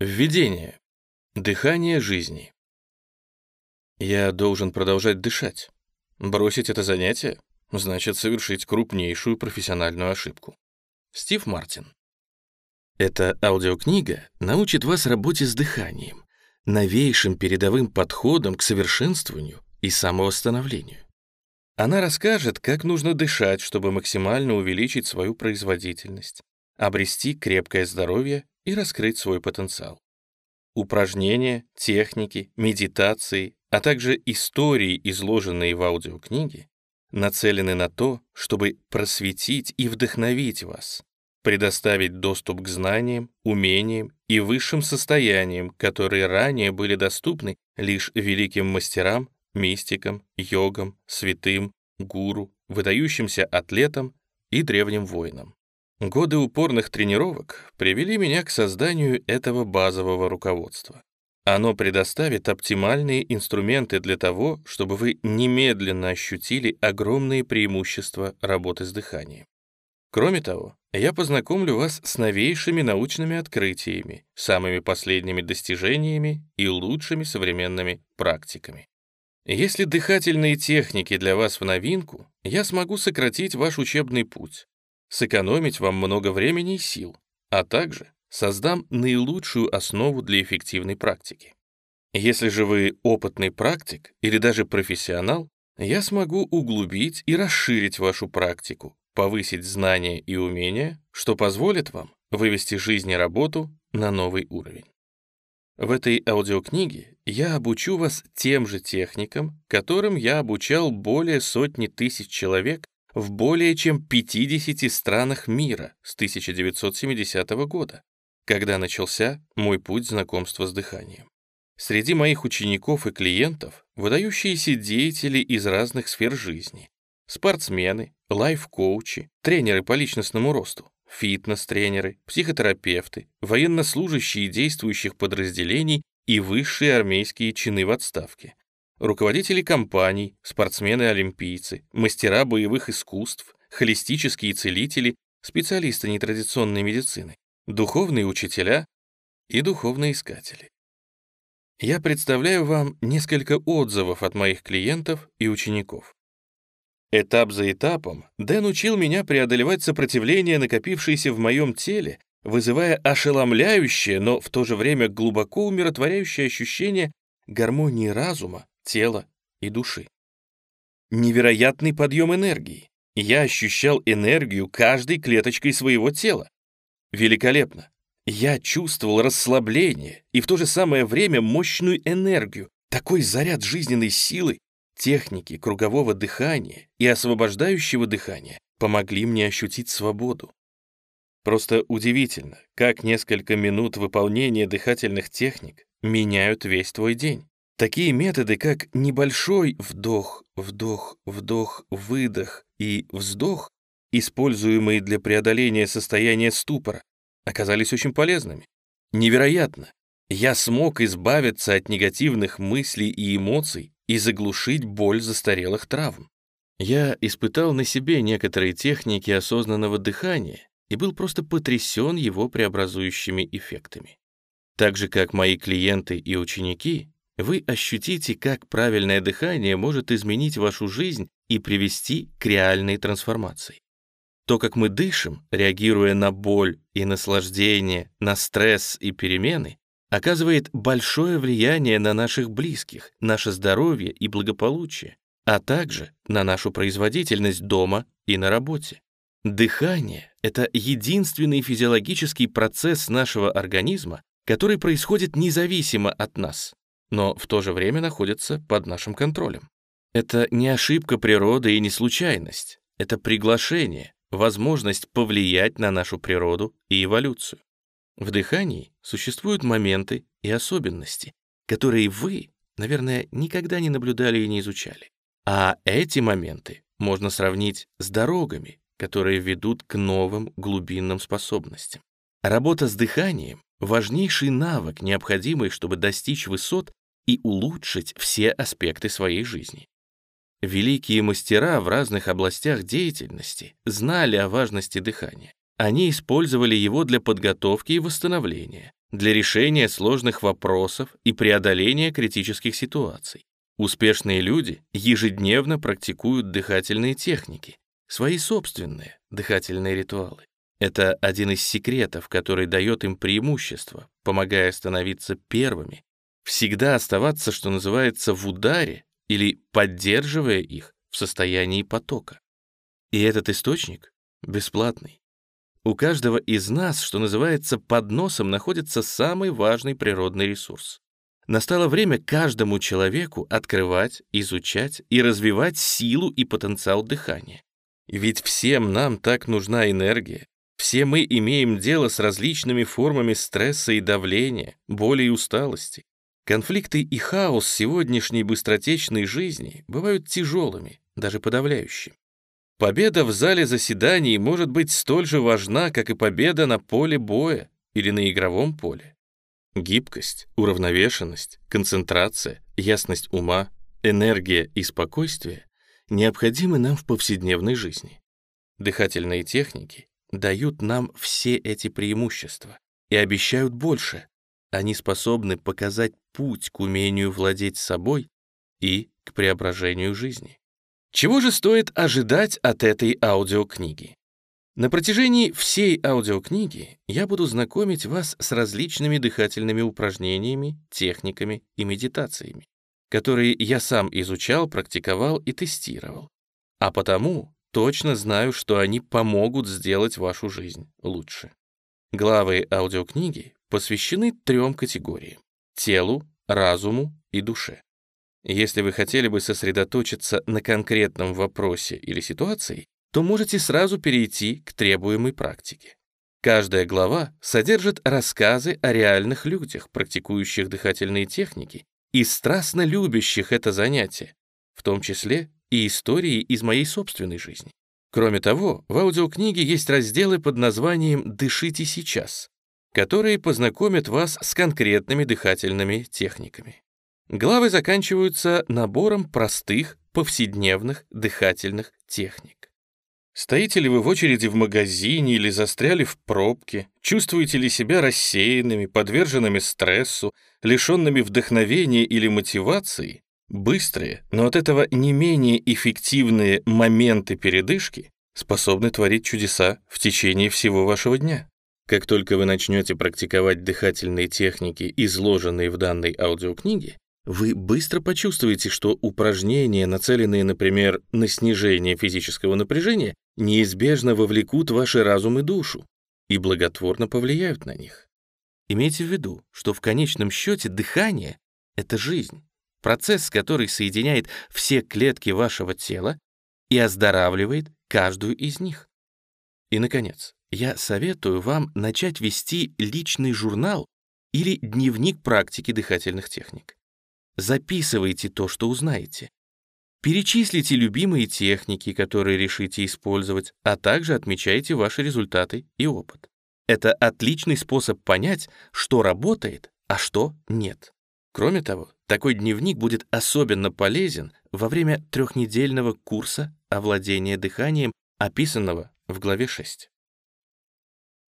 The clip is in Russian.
Введение. Дыхание жизни. Я должен продолжать дышать. Бросить это занятие значит совершить крупнейшую профессиональную ошибку. Стив Мартин. Эта аудиокнига научит вас работе с дыханием, новейшим передовым подходом к совершенствованию и самовосстановлению. Она расскажет, как нужно дышать, чтобы максимально увеличить свою производительность, обрести крепкое здоровье и раскрыть свой потенциал. Упражнения, техники, медитации, а также истории, изложенные в аудиокниге, нацелены на то, чтобы просветить и вдохновить вас, предоставить доступ к знаниям, умениям и высшим состояниям, которые ранее были доступны лишь великим мастерам, мистикам, йогам, святым, гуру, выдающимся атлетам и древним воинам. Годы упорных тренировок привели меня к созданию этого базового руководства. Оно предоставит оптимальные инструменты для того, чтобы вы немедленно ощутили огромные преимущества работы с дыханием. Кроме того, я познакомлю вас с новейшими научными открытиями, самыми последними достижениями и лучшими современными практиками. Если дыхательные техники для вас в новинку, я смогу сократить ваш учебный путь, сэкономить вам много времени и сил, а также создам наилучшую основу для эффективной практики. Если же вы опытный практик или даже профессионал, я смогу углубить и расширить вашу практику, повысить знания и умения, что позволит вам вывести жизнь и работу на новый уровень. В этой аудиокниге я обучу вас тем же техникам, которым я обучал более сотни тысяч человек в более чем 50 странах мира с 1970 года, когда начался мой путь знакомства с дыханием. Среди моих учеников и клиентов выдающиеся деятели из разных сфер жизни, спортсмены, лайф-коучи, тренеры по личностному росту, фитнес-тренеры, психотерапевты, военнослужащие действующих подразделений и высшие армейские чины в отставке, руководители компаний, спортсмены-олимпийцы, мастера боевых искусств, холистические целители, специалисты нетрадиционной медицины, духовные учителя и духовные искатели. Я представляю вам несколько отзывов от моих клиентов и учеников. Этап за этапом Дэн учил меня преодолевать сопротивление, накопившееся в моем теле, вызывая ошеломляющее, но в то же время глубоко умиротворяющее ощущение гармонии разума, тела и души. Невероятный подъем энергии. Я ощущал энергию каждой клеточкой своего тела. Великолепно. Я чувствовал расслабление и в то же самое время мощную энергию, такой заряд жизненной силы, техники кругового дыхания и освобождающего дыхания помогли мне ощутить свободу. Просто удивительно, как несколько минут выполнения дыхательных техник меняют весь твой день. Такие методы, как небольшой вдох, вдох, вдох, выдох и вздох, используемые для преодоления состояния ступора, оказались очень полезными. Невероятно! Я смог избавиться от негативных мыслей и эмоций и заглушить боль застарелых травм. Я испытал на себе некоторые техники осознанного дыхания и был просто потрясен его преобразующими эффектами. Так же, как мои клиенты и ученики, вы ощутите, как правильное дыхание может изменить вашу жизнь и привести к реальной трансформации. То, как мы дышим, реагируя на боль и наслаждение, на стресс и перемены, оказывает большое влияние на наших близких, наше здоровье и благополучие, а также на нашу производительность дома и на работе. Дыхание — это единственный физиологический процесс нашего организма, который происходит независимо от нас но в то же время находятся под нашим контролем. Это не ошибка природы и не случайность. Это приглашение, возможность повлиять на нашу природу и эволюцию. В дыхании существуют моменты и особенности, которые вы, наверное, никогда не наблюдали и не изучали. А эти моменты можно сравнить с дорогами, которые ведут к новым глубинным способностям. Работа с дыханием — важнейший навык, необходимый, чтобы достичь высот и улучшить все аспекты своей жизни. Великие мастера в разных областях деятельности знали о важности дыхания. Они использовали его для подготовки и восстановления, для решения сложных вопросов и преодоления критических ситуаций. Успешные люди ежедневно практикуют дыхательные техники, свои собственные дыхательные ритуалы. Это один из секретов, который дает им преимущество, помогая становиться первыми, всегда оставаться, что называется, в ударе или поддерживая их в состоянии потока. И этот источник бесплатный. У каждого из нас, что называется, под носом находится самый важный природный ресурс. Настало время каждому человеку открывать, изучать и развивать силу и потенциал дыхания. Ведь всем нам так нужна энергия. Все мы имеем дело с различными формами стресса и давления, боли и усталости. Конфликты и хаос сегодняшней быстротечной жизни бывают тяжелыми, даже подавляющими. Победа в зале заседаний может быть столь же важна, как и победа на поле боя или на игровом поле. Гибкость, уравновешенность, концентрация, ясность ума, энергия и спокойствие необходимы нам в повседневной жизни. Дыхательные техники дают нам все эти преимущества и обещают больше. Они способны показать путь к умению владеть собой и к преображению жизни. Чего же стоит ожидать от этой аудиокниги? На протяжении всей аудиокниги я буду знакомить вас с различными дыхательными упражнениями, техниками и медитациями, которые я сам изучал, практиковал и тестировал. А потому точно знаю, что они помогут сделать вашу жизнь лучше. Главы аудиокниги посвящены трем категориям — телу, разуму и душе. Если вы хотели бы сосредоточиться на конкретном вопросе или ситуации, то можете сразу перейти к требуемой практике. Каждая глава содержит рассказы о реальных людях, практикующих дыхательные техники и страстно любящих это занятие, в том числе и истории из моей собственной жизни. Кроме того, в аудиокниге есть разделы под названием «Дышите сейчас», которые познакомят вас с конкретными дыхательными техниками. Главы заканчиваются набором простых, повседневных дыхательных техник. Стоите ли вы в очереди в магазине или застряли в пробке? Чувствуете ли себя рассеянными, подверженными стрессу, лишенными вдохновения или мотивации? Быстрые, но от этого не менее эффективные моменты передышки способны творить чудеса в течение всего вашего дня. Как только вы начнете практиковать дыхательные техники, изложенные в данной аудиокниге, вы быстро почувствуете, что упражнения, нацеленные, например, на снижение физического напряжения, неизбежно вовлекут ваши разум и душу и благотворно повлияют на них. Имейте в виду, что в конечном счете дыхание — это жизнь, процесс, который соединяет все клетки вашего тела и оздоравливает каждую из них. И, наконец, я советую вам начать вести личный журнал или дневник практики дыхательных техник. Записывайте то, что узнаете. Перечислите любимые техники, которые решите использовать, а также отмечайте ваши результаты и опыт. Это отличный способ понять, что работает, а что нет. Кроме того, такой дневник будет особенно полезен во время трехнедельного курса овладения дыханием, описанного в главе 6.